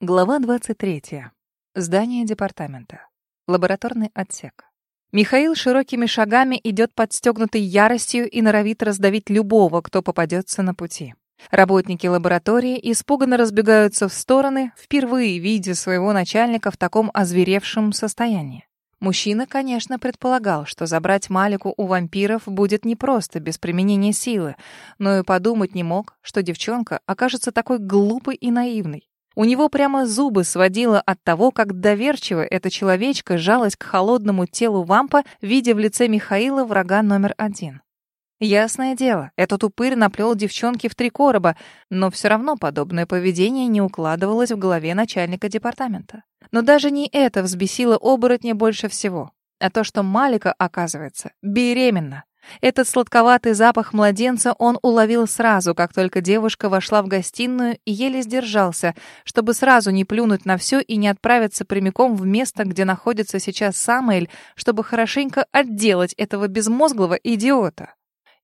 Глава 23. Здание департамента. Лабораторный отсек. Михаил широкими шагами идет подстегнутый яростью и норовит раздавить любого, кто попадется на пути. Работники лаборатории испуганно разбегаются в стороны, впервые видя своего начальника в таком озверевшем состоянии. Мужчина, конечно, предполагал, что забрать Малику у вампиров будет непросто без применения силы, но и подумать не мог, что девчонка окажется такой глупой и наивной. У него прямо зубы сводило от того, как доверчиво эта человечка жалась к холодному телу вампа, видя в лице Михаила врага номер один. Ясное дело, этот упырь наплел девчонки в три короба, но все равно подобное поведение не укладывалось в голове начальника департамента. Но даже не это взбесило оборотня больше всего, а то, что Малика, оказывается, беременна. Этот сладковатый запах младенца он уловил сразу, как только девушка вошла в гостиную и еле сдержался, чтобы сразу не плюнуть на все и не отправиться прямиком в место, где находится сейчас Самоэль, чтобы хорошенько отделать этого безмозглого идиота.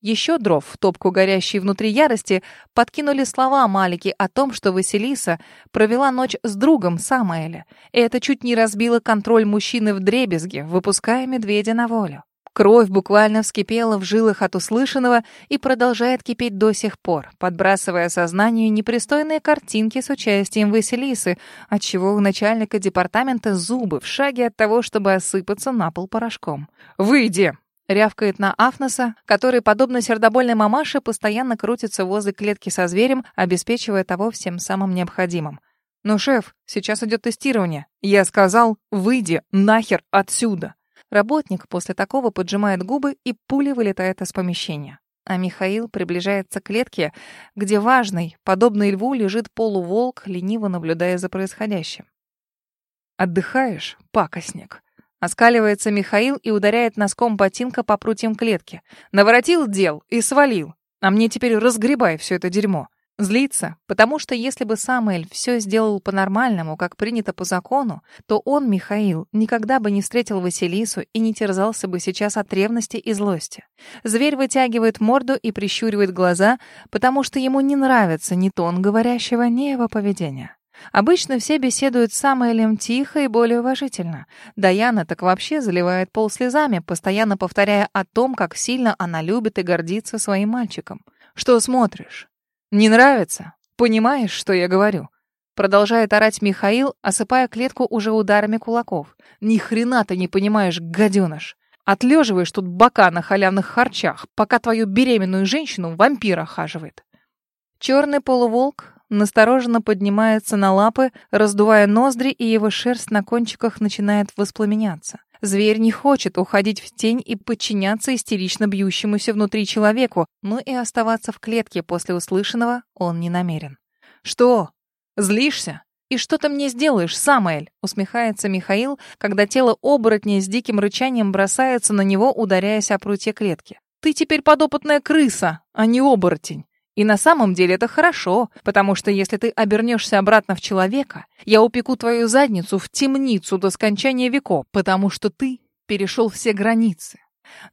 Еще дров в топку горящей внутри ярости подкинули слова Малики о том, что Василиса провела ночь с другом Самоэля, и это чуть не разбило контроль мужчины в дребезге, выпуская медведя на волю. Кровь буквально вскипела в жилах от услышанного и продолжает кипеть до сих пор, подбрасывая сознанию непристойные картинки с участием Василисы, отчего у начальника департамента зубы в шаге от того, чтобы осыпаться на пол порошком. «Выйди!» — рявкает на Афноса, который, подобно сердобольной мамаше, постоянно крутится возле клетки со зверем, обеспечивая того всем самым необходимым. «Но, шеф, сейчас идет тестирование. Я сказал, выйди нахер отсюда!» Работник после такого поджимает губы и пули вылетает из помещения. А Михаил приближается к клетке, где важный, подобный льву, лежит полуволк, лениво наблюдая за происходящим. «Отдыхаешь, пакостник?» Оскаливается Михаил и ударяет носком ботинка по прутьям клетки. Наворотил дел и свалил. А мне теперь разгребай все это дерьмо. Злится, потому что если бы Самуэль все сделал по-нормальному, как принято по закону, то он, Михаил, никогда бы не встретил Василису и не терзался бы сейчас от ревности и злости. Зверь вытягивает морду и прищуривает глаза, потому что ему не нравится ни тон говорящего, ни его поведение. Обычно все беседуют с Самуэлем тихо и более уважительно. Даяна так вообще заливает пол слезами, постоянно повторяя о том, как сильно она любит и гордится своим мальчиком. «Что смотришь? «Не нравится? Понимаешь, что я говорю?» Продолжает орать Михаил, осыпая клетку уже ударами кулаков. «Ни хрена ты не понимаешь, гаденыш! Отлеживаешь тут бока на халявных харчах, пока твою беременную женщину вампир охаживает». Черный полуволк настороженно поднимается на лапы, раздувая ноздри, и его шерсть на кончиках начинает воспламеняться. Зверь не хочет уходить в тень и подчиняться истерично бьющемуся внутри человеку, но и оставаться в клетке после услышанного он не намерен. «Что? Злишься? И что ты мне сделаешь, Самоэль?» усмехается Михаил, когда тело оборотня с диким рычанием бросается на него, ударяясь о прутье клетки. «Ты теперь подопытная крыса, а не оборотень. И на самом деле это хорошо, потому что если ты обернешься обратно в человека, я упеку твою задницу в темницу до скончания веков, потому что ты перешел все границы.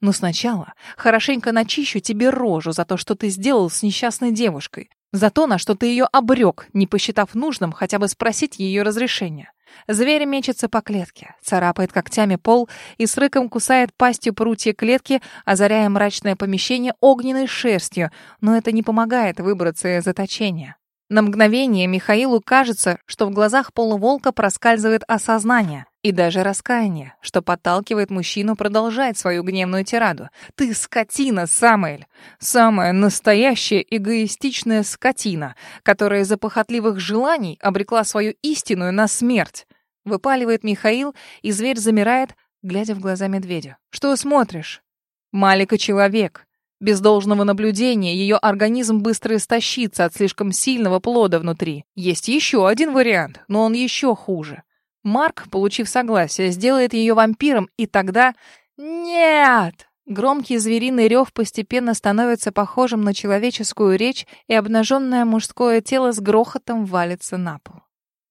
Но сначала хорошенько начищу тебе рожу за то, что ты сделал с несчастной девушкой, за то, на что ты ее обрек, не посчитав нужным хотя бы спросить ее разрешения. Зверь мечется по клетке, царапает когтями пол и с рыком кусает пастью прутья клетки, озаряя мрачное помещение огненной шерстью, но это не помогает выбраться из заточения. На мгновение Михаилу кажется, что в глазах полуволка проскальзывает осознание и даже раскаяние, что подталкивает мужчину продолжать свою гневную тираду. «Ты скотина, Самуэль! Самая настоящая эгоистичная скотина, которая из-за похотливых желаний обрекла свою истинную на смерть!» Выпаливает Михаил, и зверь замирает, глядя в глаза медведю. «Что смотришь?» «Малика человек. Без должного наблюдения ее организм быстро истощится от слишком сильного плода внутри. Есть еще один вариант, но он еще хуже. Марк, получив согласие, сделает ее вампиром, и тогда... Нет! Громкий звериный рев постепенно становится похожим на человеческую речь, и обнаженное мужское тело с грохотом валится на пол.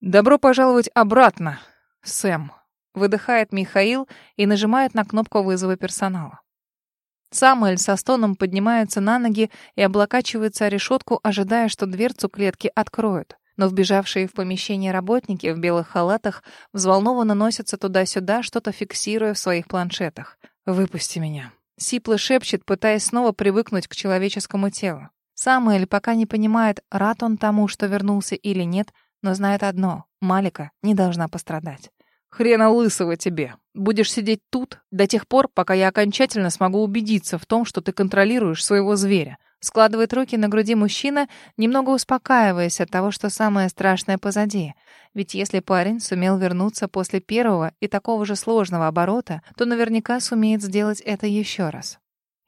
«Добро пожаловать обратно, Сэм», — выдыхает Михаил и нажимает на кнопку вызова персонала. Самуэль со стоном поднимается на ноги и облокачивается о решетку, ожидая, что дверцу клетки откроют. Но вбежавшие в помещение работники в белых халатах взволнованно носятся туда-сюда, что-то фиксируя в своих планшетах. «Выпусти меня». Сипло шепчет, пытаясь снова привыкнуть к человеческому телу. Самуэль пока не понимает, рад он тому, что вернулся или нет, но знает одно — Малика не должна пострадать. «Хрена лысого тебе. Будешь сидеть тут до тех пор, пока я окончательно смогу убедиться в том, что ты контролируешь своего зверя». Складывает руки на груди мужчина, немного успокаиваясь от того, что самое страшное позади. Ведь если парень сумел вернуться после первого и такого же сложного оборота, то наверняка сумеет сделать это еще раз.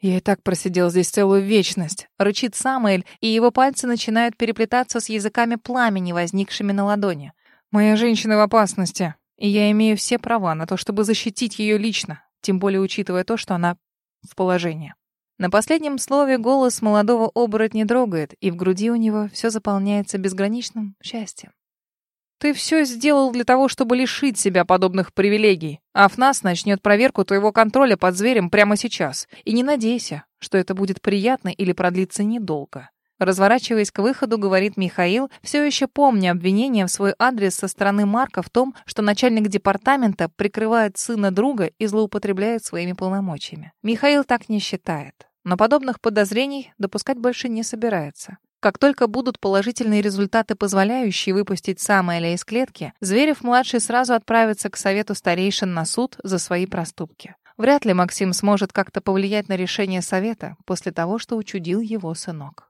«Я и так просидел здесь целую вечность», — рычит Самуэль, и его пальцы начинают переплетаться с языками пламени, возникшими на ладони. «Моя женщина в опасности, и я имею все права на то, чтобы защитить ее лично, тем более учитывая то, что она в положении». На последнем слове голос молодого оборотня дрогает, и в груди у него все заполняется безграничным счастьем. Ты все сделал для того, чтобы лишить себя подобных привилегий. А ФНАС начнет проверку твоего контроля под зверем прямо сейчас. И не надейся, что это будет приятно или продлится недолго. Разворачиваясь к выходу, говорит Михаил, все еще помня обвинение в свой адрес со стороны Марка в том, что начальник департамента прикрывает сына друга и злоупотребляет своими полномочиями. Михаил так не считает. Но подобных подозрений допускать больше не собирается. Как только будут положительные результаты, позволяющие выпустить Самоэля из клетки, Зверев-младший сразу отправится к совету старейшин на суд за свои проступки. Вряд ли Максим сможет как-то повлиять на решение совета после того, что учудил его сынок.